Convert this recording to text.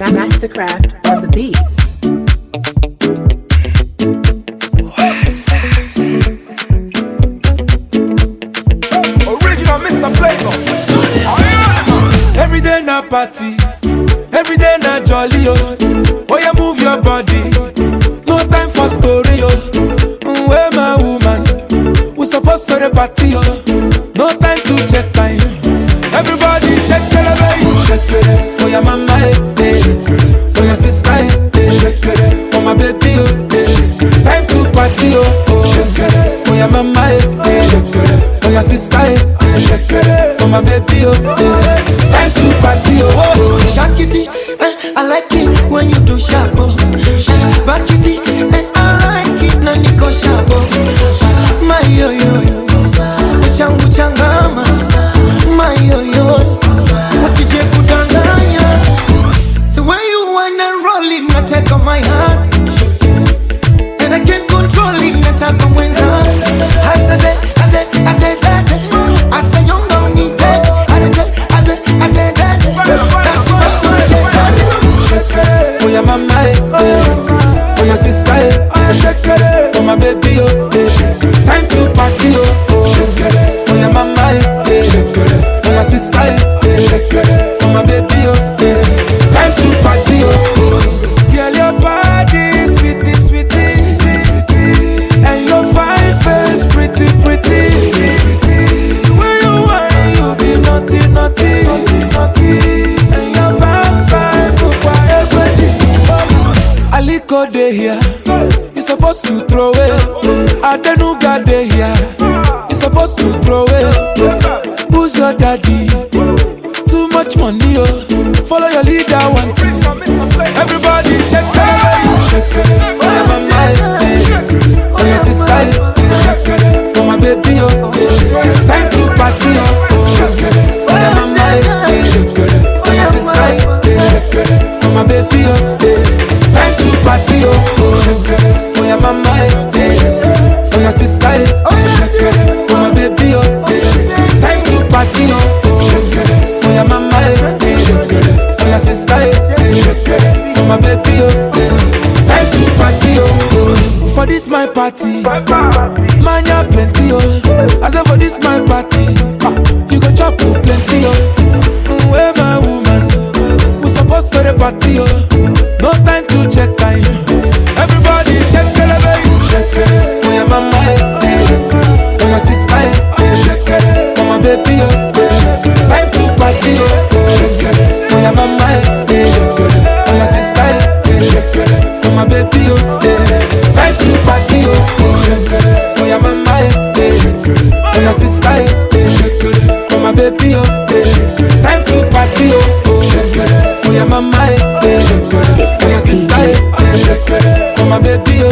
Mastercraft on the beat. Original Mr. Flavour. Every day na party, every day na jolly oh. Oh yeah, move your body. No time for story oh. Mm, Where my woman? We supposed to the party oh. No time to check ya mama e eh. for my sister e eh. for my baby o. Oh, eh. Mama eh, eh. Oh yeah, sister eh, eh. Oh my baby oh, eh. Time to party oh, oh. Throw it. I don't know Adenuga dey here, you supposed to throw it. Who's your daddy? Too much money, oh. Follow your leader, one two. Everybody shake it, shake it. Oh my baby, oh. Time to party, oh. For this my party, man ya plenty, oh. I say for this my party, you go chop plenty, oh. Where my woman, we supposed to the party, oh. baby yo eh. Time to party yo eh. Oya mama yo eh. Oya sister yo Oh my baby yo Time to party yo Oya mama yo Oya sister yo Oh my baby yo